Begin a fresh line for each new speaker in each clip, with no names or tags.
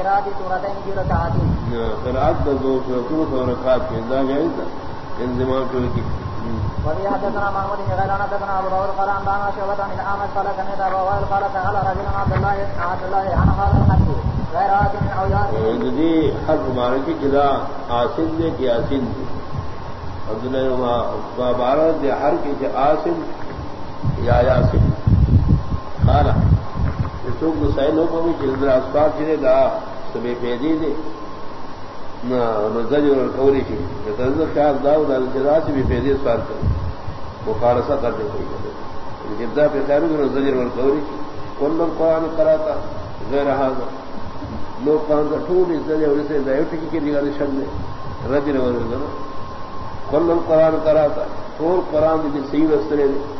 قراءة سورتين في ركعات
قراءت دو سورة وركعات في ذا جائز انزمان في
وفي حدثنا محمود بن غيران حدثنا ابو داود قال عن دانا شعبة عن الاعمش قال ابو وائل قال سأل رجل عبد الله عبد الله عن هذا الحديث غير آتم او ياتي
دي حرف مارکی جدا آسن دے کی آسن دے عبداللہ بارہ دے ہر کی آسن یا یاسن خالا سوک مسائل ہو پمی چل در چلے دا سبے پیدی دے نزج اور کوری کی۔ تنظر خیال داو دا جدا سے بھی پیدی سوار کر۔ مقارسہ کر دے۔ کوئی جدا پہ خیر ہوگی نزج اور کوری کی۔ کل قرآن کراتا غیر حاضر۔ لوگ قرآن کا ٹھول اس درجہ اور اسے دائیو ٹکی کی نگاہ شب میں رجل ورزنا کل قرآن کراتا ٹھول قرآن دی صحیح وسترے دے۔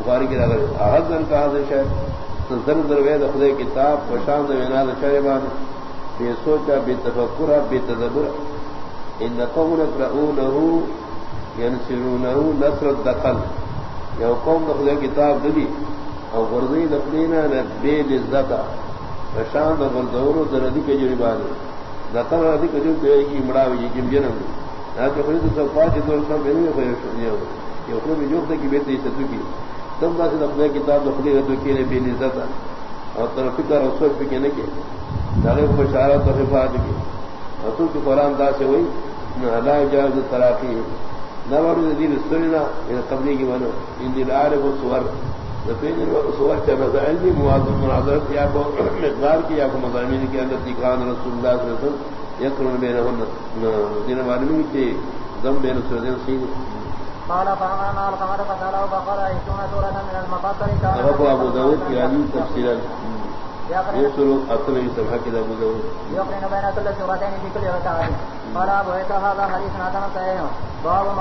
بخاری کی نظر احزن كهذا شعر تنظر در وید خدا کتاب وشان وینا شعر بعد بے سوچا، بے تفکر بے تدبر. ان قوم يقرؤونه ينصرونه نصر الدخل. یو قوم خدا کتاب دلی او غرضی دخلینا بے لذتا شان د غردور د ردی کې جوړی باندې. دا تر ردی کې جوړ دی کی مړاوي جیم جنم دا چې خو دې څو پاتې دور سره به نه وي خو یو. یو خو به جوړ ته کې به دې څه تو کی تم دا چې د خپل کتاب د خپل ردو کې نه به عزت او تر فکر او سوچ کې نه کې دا له بشارت او حفاظت کې او تو چې قران دا څه وایي نه لا جواز تراقی نہ ورد دې رسولنا ان قبلی کې ونه ان دې عارف صور مناظرت یا کو مقدار کی یا کو مضامین کے اندر دکان رسول اللہ صلی اللہ علیہ وسلم یقرن بین دین معلومی کے دم بین سردین سین
قال فامرنا القمر فساله فقرأ عشرون سورة من المقاطر
ابو ابو داود تفسیرا یہ سورہ اصل ہے سبھا کے ابو داود.
يقرن بين كل سورتين في كل ركعة. قال ابو هريره هذا حديث حسن صحيح. باب